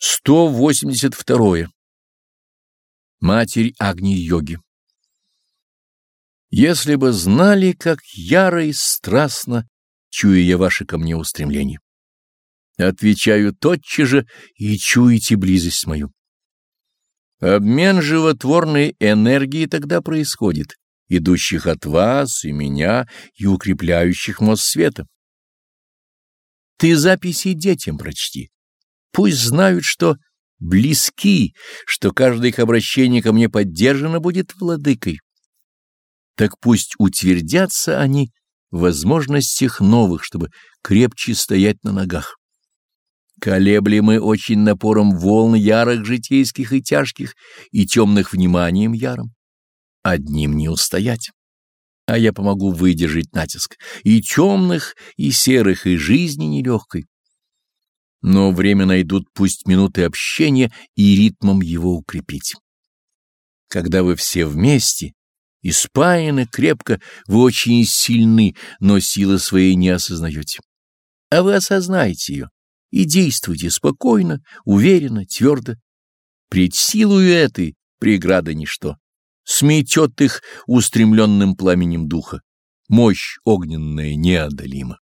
182. Матерь Агни-йоги Если бы знали, как яро и страстно чую я ваши ко мне устремления. Отвечаю тотчас же и чуете близость мою. Обмен животворной энергии тогда происходит, идущих от вас и меня и укрепляющих мост света. Ты записи детям прочти Пусть знают, что близки, что каждое их обращение ко мне поддержано будет владыкой. Так пусть утвердятся они в возможностях новых, чтобы крепче стоять на ногах. Колеблемы очень напором волн ярых житейских и тяжких, и темных вниманием яром. Одним не устоять. А я помогу выдержать натиск и темных, и серых, и жизни нелегкой но время найдут пусть минуты общения и ритмом его укрепить. Когда вы все вместе и спаяны крепко, вы очень сильны, но силы своей не осознаете. А вы осознаете ее и действуйте спокойно, уверенно, твердо. Пред силою этой преграда ничто. Сметет их устремленным пламенем духа. Мощь огненная неодолима.